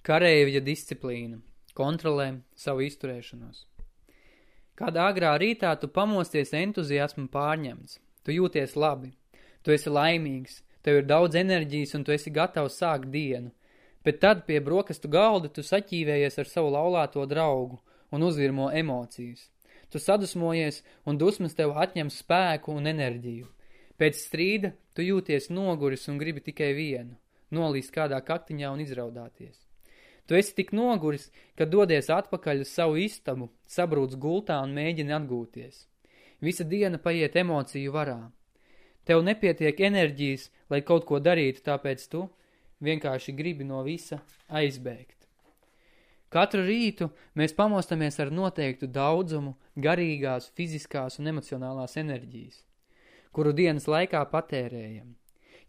Kareivja disciplīna. Kontrolē savu izturēšanos. Kādā agrā rītā tu pamosties entuziasmu pārņemts. Tu jūties labi. Tu esi laimīgs. Tev ir daudz enerģijas un tu esi gatavs sākt dienu. Bet tad pie brokastu galda tu saķīvējies ar savu laulāto draugu un uzvirmo emocijas. Tu sadusmojies un dusmas tev atņem spēku un enerģiju. Pēc strīda tu jūties noguris un gribi tikai vienu – nolīst kādā kaktiņā un izraudāties. Tu esi tik noguris, ka dodies atpakaļ uz savu istabu, sabrūc gultā un mēģini atgūties. Visa diena paiet emociju varā. Tev nepietiek enerģijas, lai kaut ko darītu, tāpēc tu vienkārši gribi no visa aizbēgt. Katru rītu mēs pamostamies ar noteiktu daudzumu garīgās, fiziskās un emocionālās enerģijas, kuru dienas laikā patērējam.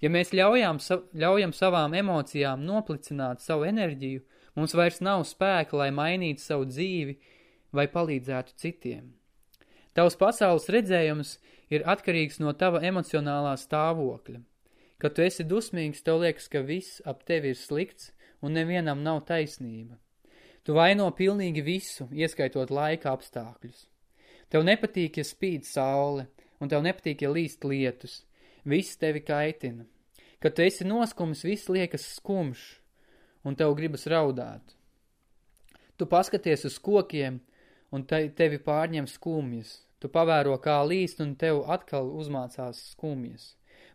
Ja mēs ļaujam, ļaujam savām emocijām noplicināt savu enerģiju, Mums vairs nav spēka, lai mainītu savu dzīvi vai palīdzētu citiem. Tavs pasaules redzējums ir atkarīgs no tava emocionālā stāvokļa. Kad tu esi dusmīgs, tev liekas, ka viss ap tevi ir slikts un nevienam nav taisnība. Tu vaino pilnīgi visu, ieskaitot laika apstākļus. Tev nepatīk, ja spīd saule, un tev nepatīk, ja līst lietus. Viss tevi kaitina. Kad tu esi noskumis, viss liekas skumšs, un tev gribas raudāt. Tu paskaties uz kokiem, un te, tevi pārņem skumjas. Tu pavēro, kā līst, un tev atkal uzmācās skumjas.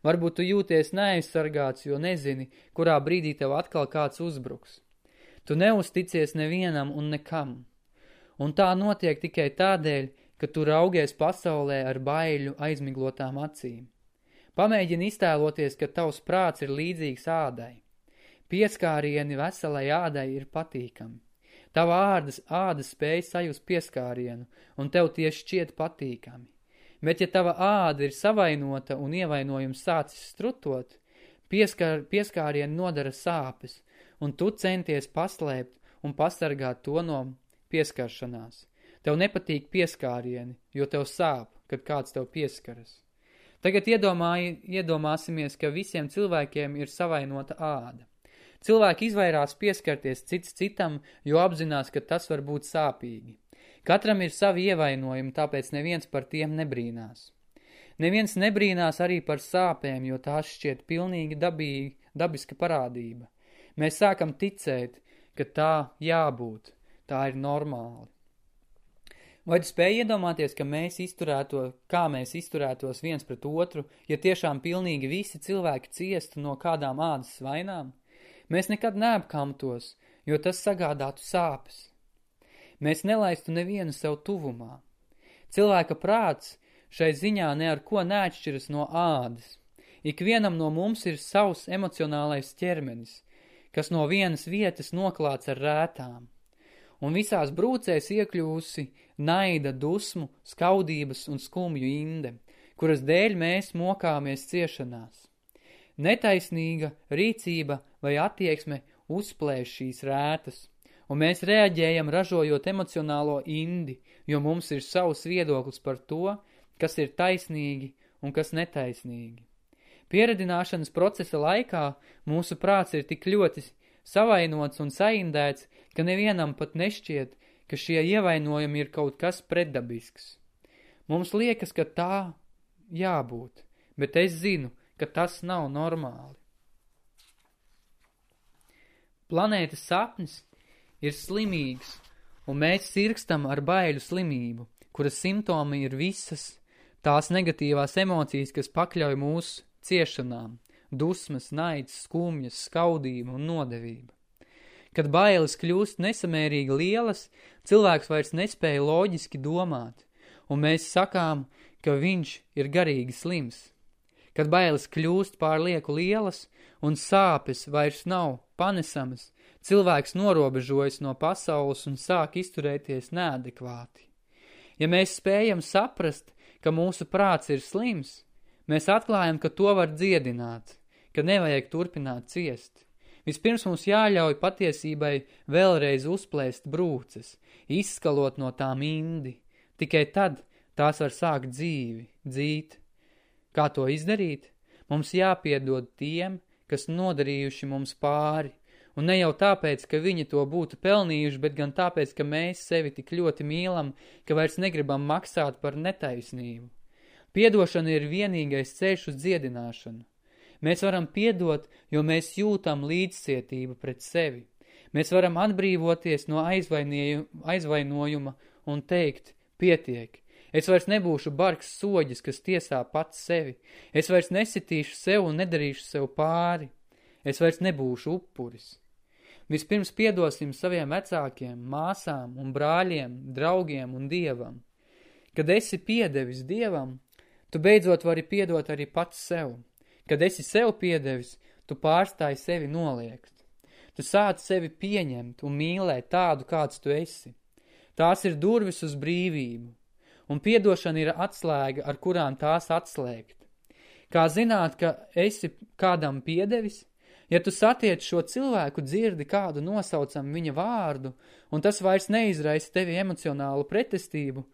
Varbūt tu jūties neaizsargāts, jo nezini, kurā brīdī tev atkal kāds uzbruks. Tu neusticies nevienam un nekam. Un tā notiek tikai tādēļ, ka tu raugies pasaulē ar baiļu aizmiglotām acīm. Pamēģini iztēloties, ka tavs prāts ir līdzīgs ādai. Pieskārieni veselai ādai ir patīkami. Tava ādas, ādas spēj sajust pieskārienu, un tev tieši šķiet patīkami. Bet ja tava āda ir savainota un ievainojums sācis strutot, pieskar, pieskārieni nodara sāpes, un tu centies paslēpt un pasargāt to no pieskaršanās. Tev nepatīk pieskārieni, jo tev sāp, kad kāds tev pieskaras. Tagad iedomāji, iedomāsimies, ka visiem cilvēkiem ir savainota āda. Cilvēki izvairās pieskarties cits citam, jo apzinās, ka tas var būt sāpīgi. Katram ir savi ievainojumi, tāpēc neviens par tiem nebrīnās. Neviens nebrīnās arī par sāpēm, jo tās šķiet pilnīgi dabīgi, dabiska parādība. Mēs sākam ticēt, ka tā jābūt, tā ir normāli. Vai tu spēj iedomāties, ka mēs izturēto, kā mēs izturētos viens pret otru, ja tiešām pilnīgi visi cilvēki ciestu no kādām ādas vainām? Mēs nekad neapkamtos, jo tas sagādātu sāpes. Mēs nelaistu nevienu sev tuvumā. Cilvēka prāts šai ziņā ne ar ko neatšķiras no ādas. Ikvienam no mums ir savs emocionālais ķermenis, kas no vienas vietas noklāts ar rētām. Un visās brūcēs iekļūsi naida, dusmu, skaudības un skumju inde, kuras dēļ mēs mokāmies ciešanās. Netaisnīga rīcība vai attieksme uzplēš šīs rētas, un mēs reaģējam ražojot emocionālo indi, jo mums ir savs viedoklis par to, kas ir taisnīgi un kas netaisnīgi. Pieredināšanas procesa laikā mūsu prāts ir tik ļoti savainots un saindēts, ka nevienam pat nešķiet, ka šie ievainojumi ir kaut kas pretdabisks. Mums liekas, ka tā jābūt, bet es zinu, ka tas nav normāli. Planētas sapnis ir slimīgs, un mēs sirkstam ar baiļu slimību, kuras simptomi ir visas tās negatīvās emocijas, kas pakļauj mūsu ciešanām, dusmas, naids, skumjas, skaudība un nodevība. Kad bailes kļūst nesamērīgi lielas, cilvēks vairs nespēja loģiski domāt, un mēs sakām, ka viņš ir garīgi slims – Kad bailes kļūst pārlieku lielas un sāpes vairs nav panesamas, cilvēks norobežojas no pasaules un sāk izturēties neadekvāti. Ja mēs spējam saprast, ka mūsu prāts ir slims, mēs atklājam, ka to var dziedināt, ka nevajag turpināt ciest. Vispirms mums jāļauj patiesībai vēlreiz uzplēst brūces, izskalot no tām indi. Tikai tad tās var sākt dzīvi, dzīt. Kā to izdarīt? Mums jāpiedod tiem, kas nodarījuši mums pāri, Un ne jau tāpēc, ka viņi to būtu pelnījuši, bet gan tāpēc, ka mēs sevi tik ļoti mīlam, ka vairs negribam maksāt par netaisnību. Piedošana ir vienīgais ceļš uz dziedināšanu. Mēs varam piedot, jo mēs jūtam līdzcietību pret sevi. Mēs varam atbrīvoties no aizvainojuma un teikt, pietiek. Es vairs nebūšu bargs soģis, kas tiesā pats sevi. Es vairs nesitīšu sev un nedarīšu sev pāri. Es vairs nebūšu upuris. Vispirms piedosim saviem vecākiem, māsām un brāļiem, draugiem un dievam. Kad esi piedevis dievam, tu beidzot vari piedot arī pats sev. Kad esi sev piedevis, tu pārstāji sevi noliegt. Tu sāc sevi pieņemt un mīlēt tādu, kāds tu esi. Tās ir durvis uz brīvību, un piedošana ir atslēga, ar kurām tās atslēgt. Kā zināt, ka esi kādam piedevis – Ja tu satiec šo cilvēku, dzirdi kādu nosaucam viņa vārdu, un tas vairs neizraisa tevi emocionālu pretestību,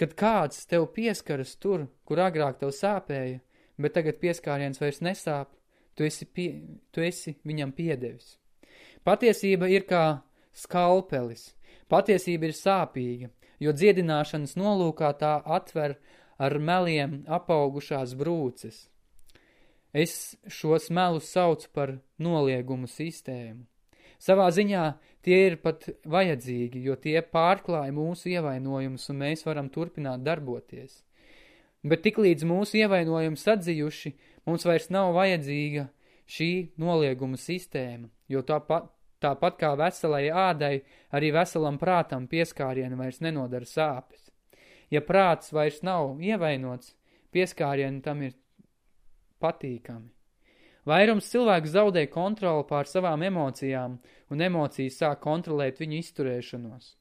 kad kāds tev pieskaras tur, kur agrāk tev sāpēja, bet tagad pieskāriens vairs nesāp, tu esi, pie, tu esi viņam piedevis. Patiesība ir kā skalpelis. Patiesība ir sāpīga, jo dziedināšanas nolūkā tā atver ar meliem apaugušās brūces. Es šos melus saucu par noliegumu sistēmu. Savā ziņā tie ir pat vajadzīgi, jo tie pārklāja mūsu ievainojumus un mēs varam turpināt darboties. Bet tiklīdz mūsu ievainojumi sadzījuši, mums vairs nav vajadzīga šī nolieguma sistēma, jo tāpat, tāpat kā veselai ādai, arī veselam prātam pieskārieni vairs nenodara sāpes. Ja prāts vairs nav ievainots, pieskārieni tam ir patīkami. Vairums cilvēku zaudē kontroli pār savām emocijām, un emocijas sāk kontrolēt viņu izturēšanos.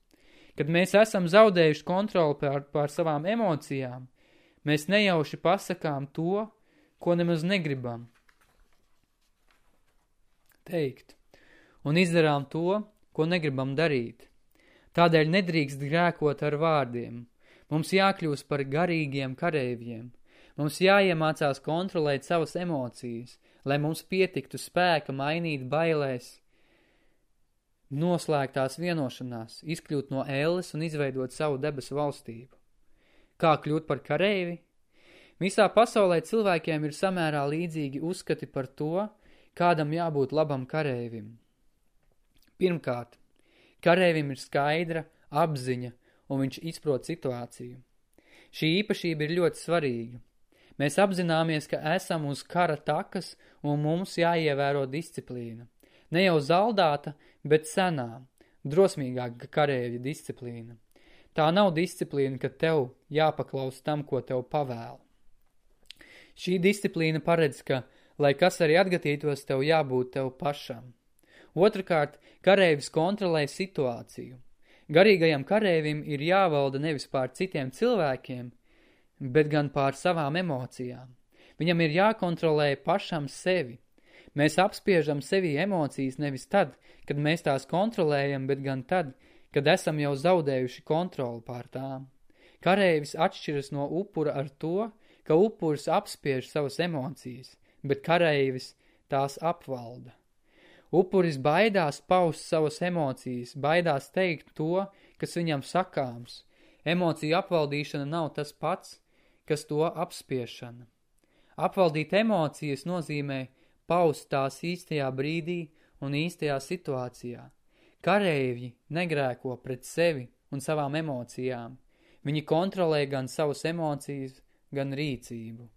Kad mēs esam zaudējuši kontroli pār, pār savām emocijām, mēs nejauši pasakām to, ko nemaz negribam teikt, un izdarām to, ko negribam darīt. Tādēļ nedrīkst grēkot ar vārdiem. Mums jākļūst par garīgiem kareiviem – Mums jāiemācās kontrolēt savas emocijas, lai mums pietiktu spēka mainīt bailēs, noslēgtās vienošanās, izkļūt no ēles un izveidot savu debesu valstību. Kā kļūt par kareivi? Visā pasaulē cilvēkiem ir samērā līdzīgi uzskati par to, kādam jābūt labam kareivim. Pirmkārt, kareivim ir skaidra apziņa, un viņš izprot situāciju. Šī īpašība ir ļoti svarīga. Mēs apzināmies, ka esam uz kara takas un mums jāievēro disciplīna. Ne jau zaldāta, bet senā, drosmīgāka karēļa disciplīna. Tā nav disciplīna, ka tev jāpaklaus tam, ko tev pavēl. Šī disciplīna paredz, ka, lai kas arī atgatītos, tev jābūt tev pašam. Otrakārt, karēvis kontrolē situāciju. Garīgajam karēvim ir jāvalda nevis pār citiem cilvēkiem, bet gan pār savām emocijām. Viņam ir jākontrolē pašam sevi. Mēs apspiežam sevi emocijas nevis tad, kad mēs tās kontrolējam, bet gan tad, kad esam jau zaudējuši kontroli pār tām. Karēvis atšķiras no upura ar to, ka upuris apspiež savas emocijas, bet karēvis tās apvalda. Upuris baidās paust savas emocijas, baidās teikt to, kas viņam sakāms. Emocija apvaldīšana nav tas pats, kas to apspiešana. Apvaldīt emocijas nozīmē paust tās īstajā brīdī un īstajā situācijā. Kareivji negrēko pret sevi un savām emocijām. Viņi kontrolē gan savas emocijas, gan rīcību.